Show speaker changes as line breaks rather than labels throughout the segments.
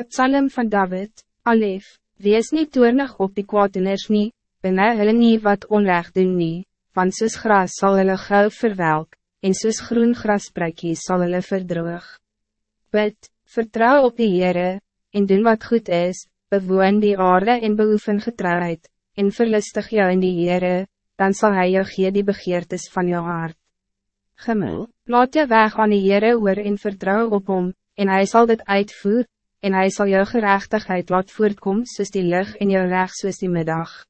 Het psalm van David, Alef, wees niet toernig op die kwaadiners nie, benei hulle nie wat onrecht doen nie, want soos gras sal hulle gauw verwelk, en soos groen grasbrekkie sal hulle verdroog. Bid, vertrouw op die Heere, en doen wat goed is, bewoon die aarde en beoefen getrouheid, en verlustig jou in die Heere, dan zal hij jou gee die begeertes van jou hart. Gemul, laat je weg aan die Heere oor en vertrouw op hom, en hij zal dit uitvoer, en hij zal jou gerechtigheid laat voortkom soos die lucht en jou recht soos die middag.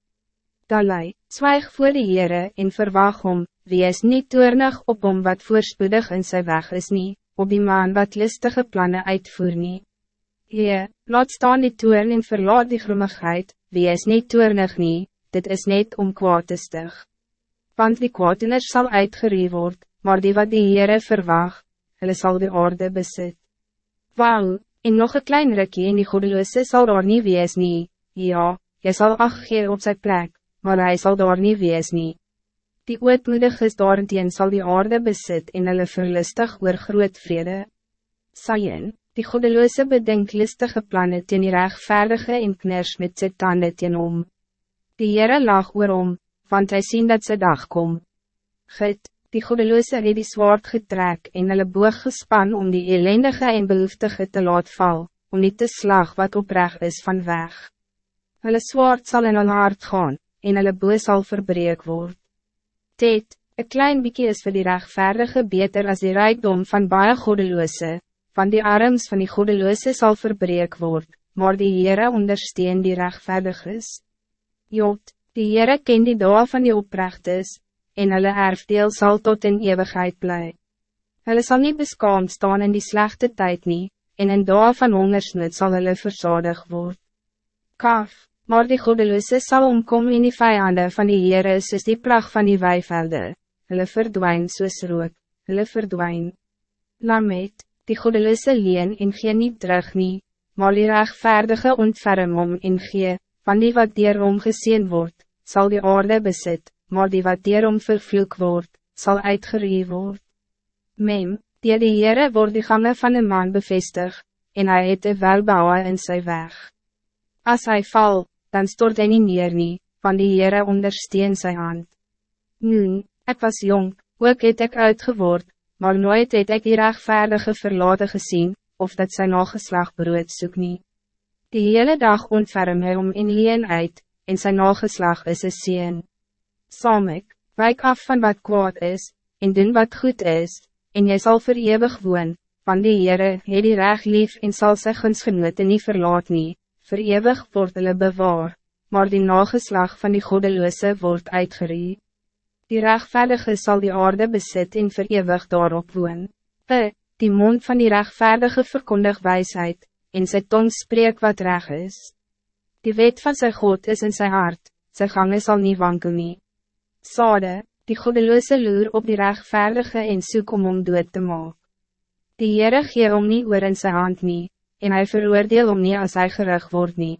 Dalai, zwijg voor die Heere en verwacht hom, wie is niet toernig op hom wat voorspoedig in zijn weg is nie, op die maan wat listige plannen uitvoer nie. Heer, laat staan die toern en verlaat die grommigheid, wie is niet toernig nie, dit is niet om kwaad te stig. Want die kwaadiners zal uitgerie word, maar die wat die Heere verwacht, hulle sal die orde besit. Wauw, En nog een klein rukje in die godeloose zal daar niet wees nie, ja, jy zal acht gee op zijn plek, maar hij zal daar niet wees nie. Die ootmoedig is daarentien sal die aarde besit en hulle verlustig oor groot vrede. Sayen, die godeloose bedink listige plannen teen die rechtvaardige en kners met sy tanden teen om. Die Heere lag oor om, want hij sien dat ze dag kom. Git, die godeloose het die zwaard getrek en hulle boog gespan om die ellendige en behoeftige te laat val, om niet te slag wat oprecht is van weg. Hulle zwaard zal in hulle hart gaan, en hulle boog sal verbreek word. Ted, een klein bykie is voor die rechtvaardige beter als die rijkdom van baie godeloose, van die arms van die godeloose zal verbreek word, maar die Heere ondersteun die rechtvaardig is. Jot, die Heere ken die doel van die oprecht is, en hulle erfdeel zal tot in eeuwigheid bly. Hulle sal niet beskaamd staan in die slechte tijd nie, en in dae van hongersnood sal hulle verzadig word. Kaf, maar die godeloose sal omkom in die vijanden van die Heere soos die pracht van die weivelde, hulle verdwijn soos rook, hulle verdwijn. Lamet, die godeloose leen en gee niet terug nie, maar die rechtvaardige ontferm om en gee, van die wat dier omgezien wordt, zal die aarde bezit, maar die wat dierom vervloek wordt, zal uitgerie word. Mem, die die Heere word die gange van een man bevestig, en hij het een welbouwe in sy weg. Als hij val, dan stort hij niet neer nie, van die Heere ondersteun sy hand. Nu, ik was jong, ook het ik uitgewoord, maar nooit het ik die rechtvaardige verlaten gezien, of dat zijn nageslag brood soek nie. Die hele dag ontferm hy om in leen uit, en zijn nageslag is een sien. Samek, wijk af van wat kwaad is, en doen wat goed is, en jy zal verewig woon, van die Heere het die reg lief en sal sy gunsgenote nie verlaat nie, verewig word hulle bewaar, maar die nageslag van die godeloose word uitgerie. Die rechtvaardige zal die aarde besit en verewig daarop woon. Pe, die mond van die rechtvaardige verkondig wijsheid, en sy tong spreek wat reg is. Die wet van sy God is in zijn hart, sy gange zal niet wankel nie. Sade, die godeloose loer op die rechtvaardige en soek om om dood te maak. Die Heere gee om nie oor in sy hand nie, en hij veroordeel om nie as hy gerig word nie.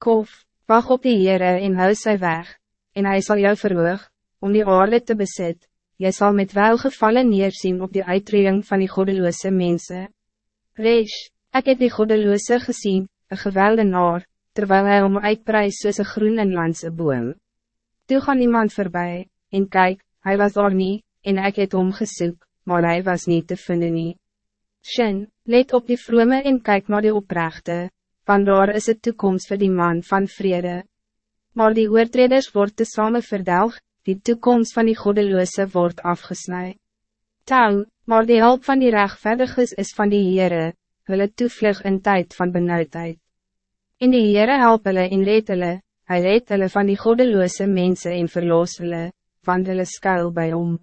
Kof, wacht op die Heere en hou sy weg, en hij zal jou verhoog, om die aarde te bezit, jy zal met welgevallen neerzien op die uitreding van die godeloose mensen. Rees, ik heb die godeloose gezien, een gewelde naar, terwijl hij om uitprijs soos een groen en landse boom. Toe gaan iemand voorbij, en kijk, hij was daar niet, en ik het omgezoek, maar hij was niet te vinden nie. Shin, let op die vrome en kijk naar die oprechte, vandaar is het toekomst voor die man van vrede. Maar die oortreders wordt te samen verdelg, die toekomst van die godeloose wordt afgesnijd. Touw, maar die hulp van die rechtvaardiges is van die Heere, hulle toevlug in tijd van benauwdheid. In die Heere help hulle en red hulle, Hij reed hulle van die godeloze mensen en verloos hulle, van hulle skuil bij om.